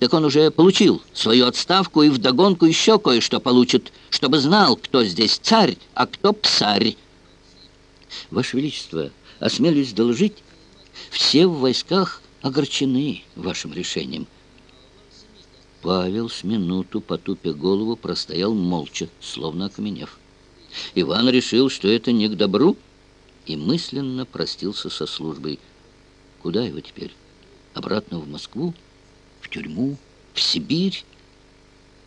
Так он уже получил свою отставку и вдогонку еще кое-что получит, чтобы знал, кто здесь царь, а кто псарь. Ваше Величество, осмелюсь доложить, все в войсках огорчены вашим решением. Павел с минуту, потупя голову, простоял молча, словно окаменев. Иван решил, что это не к добру, и мысленно простился со службой. Куда его теперь? Обратно в Москву? В тюрьму? В Сибирь?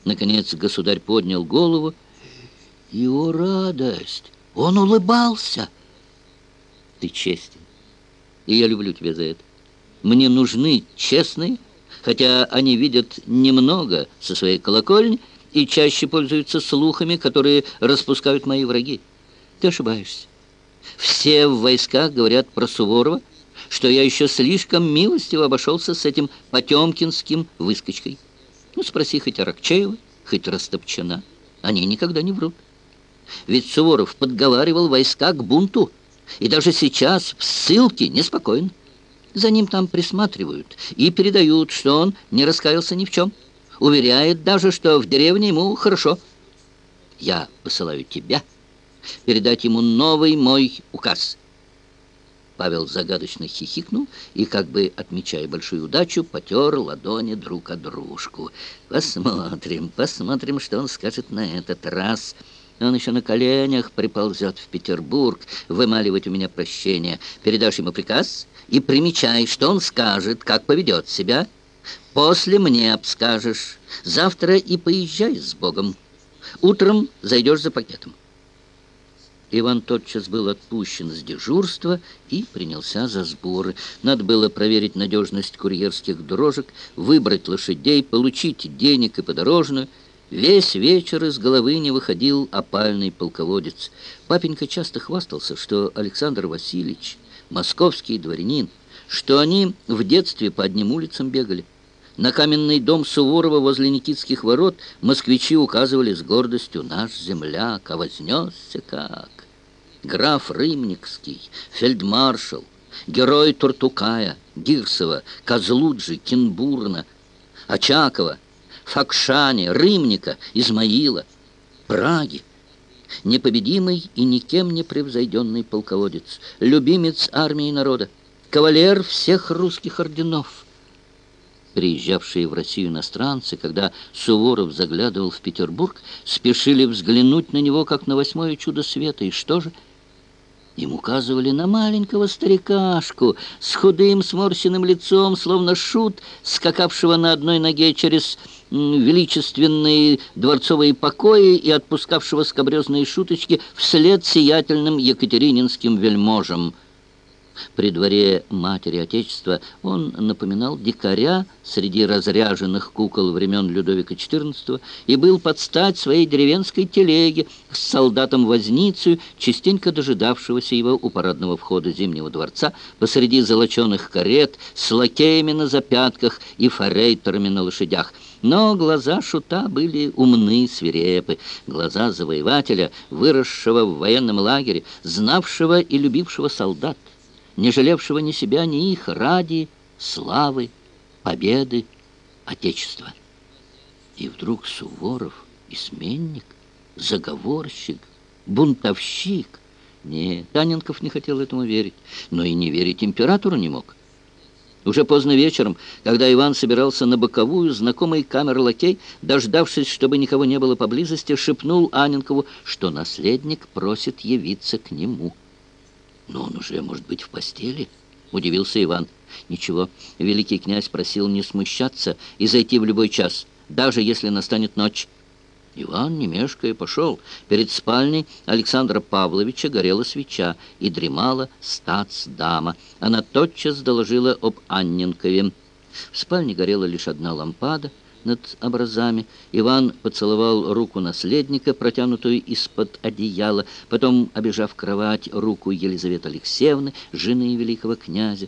Наконец государь поднял голову, и, о радость, он улыбался. Ты честен, и я люблю тебя за это. Мне нужны честные, хотя они видят немного со своей колокольни и чаще пользуются слухами, которые распускают мои враги. Ты ошибаешься. Все в войсках говорят про Суворова, что я еще слишком милостиво обошелся с этим потемкинским выскочкой. Ну, спроси хоть Аракчеева, хоть Растопчана. Они никогда не врут. Ведь Суворов подговаривал войска к бунту, и даже сейчас в ссылке неспокоен. За ним там присматривают и передают, что он не раскаялся ни в чем. Уверяет даже, что в деревне ему хорошо. Я посылаю тебя передать ему новый мой указ. Павел загадочно хихикнул и, как бы отмечая большую удачу, потер ладони друг о дружку. «Посмотрим, посмотрим, что он скажет на этот раз». Он еще на коленях приползет в Петербург вымаливать у меня прощение. Передашь ему приказ и примечай, что он скажет, как поведет себя. После мне обскажешь. Завтра и поезжай с Богом. Утром зайдешь за пакетом. Иван тотчас был отпущен с дежурства и принялся за сборы. Надо было проверить надежность курьерских дрожек, выбрать лошадей, получить денег и подорожную. Весь вечер из головы не выходил опальный полководец. Папенька часто хвастался, что Александр Васильевич, московский дворянин, что они в детстве по одним улицам бегали. На каменный дом Суворова возле Никитских ворот москвичи указывали с гордостью «Наш земляк, а вознесся как!» Граф Рымникский, фельдмаршал, герой Туртукая, Гирсова, Козлуджи, Кенбурна, Очакова — Факшане, Рымника, Измаила, Праги. Непобедимый и никем не превзойденный полководец, любимец армии и народа, кавалер всех русских орденов. Приезжавшие в Россию иностранцы, когда Суворов заглядывал в Петербург, спешили взглянуть на него, как на восьмое чудо света. И что же? Им указывали на маленького старикашку с худым сморщенным лицом, словно шут, скакавшего на одной ноге через величественные дворцовые покои и отпускавшего скобрезные шуточки вслед сиятельным екатерининским вельможам. При дворе матери Отечества он напоминал дикаря среди разряженных кукол времен Людовика XIV и был под стать своей деревенской телеге с солдатом-возницей, частенько дожидавшегося его у парадного входа Зимнего дворца посреди золоченых карет с лакеями на запятках и форейтерами на лошадях. Но глаза шута были умны, свирепы, глаза завоевателя, выросшего в военном лагере, знавшего и любившего солдат, не жалевшего ни себя, ни их ради славы, победы, Отечества. И вдруг Суворов, изменник, заговорщик, бунтовщик. Нет, Таненков не хотел этому верить, но и не верить императору не мог. Уже поздно вечером, когда Иван собирался на боковую, знакомый камер-лакей, дождавшись, чтобы никого не было поблизости, шепнул Аненкову, что наследник просит явиться к нему. «Но он уже, может быть, в постели?» — удивился Иван. «Ничего, великий князь просил не смущаться и зайти в любой час, даже если настанет ночь». Иван, не мешкая, пошел. Перед спальней Александра Павловича горела свеча, и дремала стац-дама. Она тотчас доложила об Анненкове. В спальне горела лишь одна лампада над образами. Иван поцеловал руку наследника, протянутую из-под одеяла, потом, обижав кровать, руку Елизаветы Алексеевны, жены великого князя.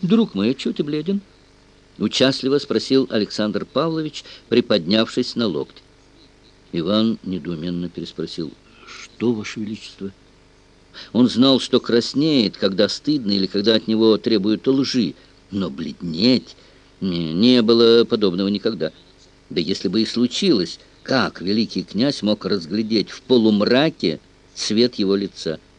«Друг мой, чего ты бледен?» Участливо спросил Александр Павлович, приподнявшись на локте. Иван недоуменно переспросил, «Что, Ваше Величество?» Он знал, что краснеет, когда стыдно или когда от него требуют лжи, но бледнеть Не, не было подобного никогда. Да если бы и случилось, как великий князь мог разглядеть в полумраке цвет его лица –